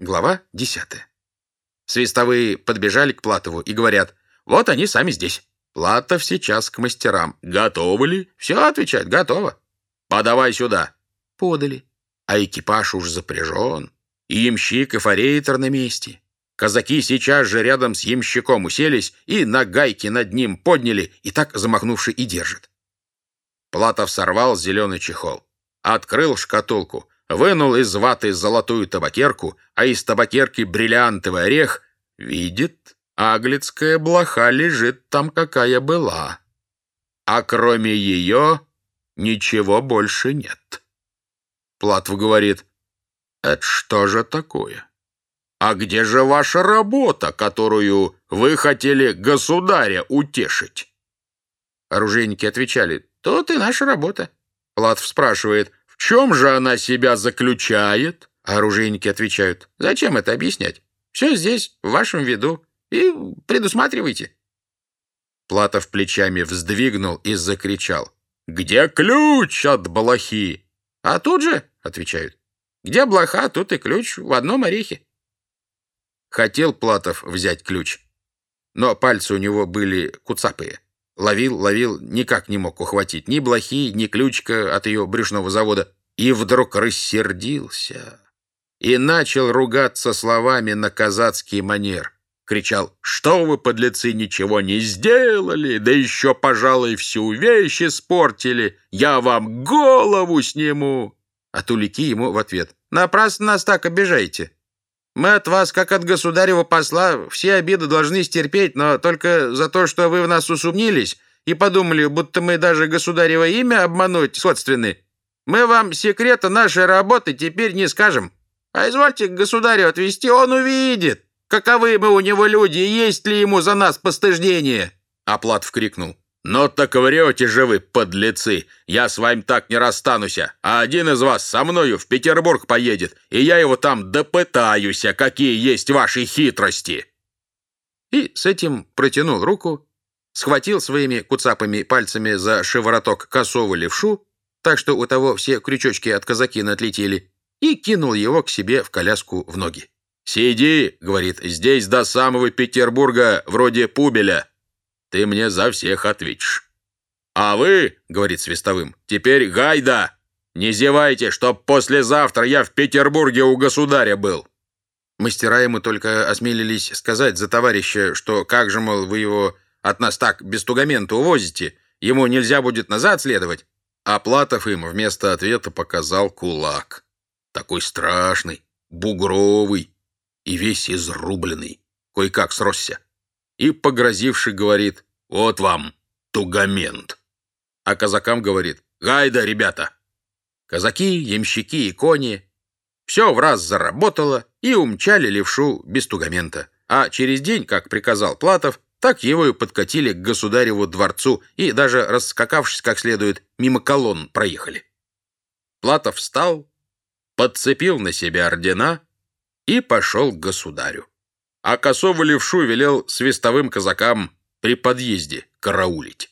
Глава 10. Свистовые подбежали к Платову и говорят, вот они сами здесь. Платов сейчас к мастерам. Готовы ли? Все, отвечает, готово. Подавай сюда. Подали. А экипаж уж запряжен. И ямщик, и форейтор на месте. Казаки сейчас же рядом с ямщиком уселись и на гайке над ним подняли, и так замахнувши и держат. Платов сорвал зеленый чехол, открыл шкатулку, вынул из ваты золотую табакерку, а из табакерки бриллиантовый орех, видит, аглицкая блоха лежит там, какая была. А кроме ее ничего больше нет. Платов говорит, это что же такое? А где же ваша работа, которую вы хотели государя утешить? Оружейники отвечали, тут и наша работа. Платов спрашивает, чем же она себя заключает? Оружейники отвечают, зачем это объяснять? Все здесь, в вашем виду, и предусматривайте. Платов плечами вздвигнул и закричал. «Где ключ от блохи?» «А тут же», — отвечают, «где блоха, тут и ключ в одном орехе». Хотел Платов взять ключ, но пальцы у него были куцапые. Ловил, ловил, никак не мог ухватить ни блохи, ни ключка от ее брюшного завода. И вдруг рассердился и начал ругаться словами на казацкий манер. Кричал, что вы, подлецы, ничего не сделали, да еще, пожалуй, всю вещь испортили, я вам голову сниму. А тулики ему в ответ, напрасно нас так обижаете. Мы от вас, как от государева посла, все обиды должны стерпеть, но только за то, что вы в нас усумнились и подумали, будто мы даже государево имя обмануть сходственны, мы вам секрета нашей работы теперь не скажем. А извольте к государю отвезти, он увидит, каковы мы у него люди, есть ли ему за нас постыждение. Аплат вкрикнул. «Ну так врете же вы, подлецы! Я с вами так не расстанусь, а один из вас со мною в Петербург поедет, и я его там допытаюсь, какие есть ваши хитрости!» И с этим протянул руку, схватил своими куцапыми пальцами за шивороток косого левшу, так что у того все крючочки от казакина отлетели, и кинул его к себе в коляску в ноги. «Сиди, — говорит, — здесь до самого Петербурга, вроде пубеля, ты мне за всех ответишь. А вы, — говорит Свистовым, — теперь гайда! Не зевайте, чтоб послезавтра я в Петербурге у государя был. Мастера ему только осмелились сказать за товарища, что как же, мол, вы его от нас так без тугамента увозите, ему нельзя будет назад следовать. А Платов им вместо ответа показал кулак. Такой страшный, бугровый и весь изрубленный, кое-как сросся и, погрозивший, говорит «Вот вам, тугамент». А казакам говорит «Гайда, ребята!» Казаки, ямщики и кони все в раз заработало и умчали левшу без тугамента. А через день, как приказал Платов, так его и подкатили к государеву дворцу и даже, раскакавшись как следует, мимо колонн проехали. Платов встал, подцепил на себя ордена и пошел к государю а косого левшу велел свистовым казакам при подъезде караулить.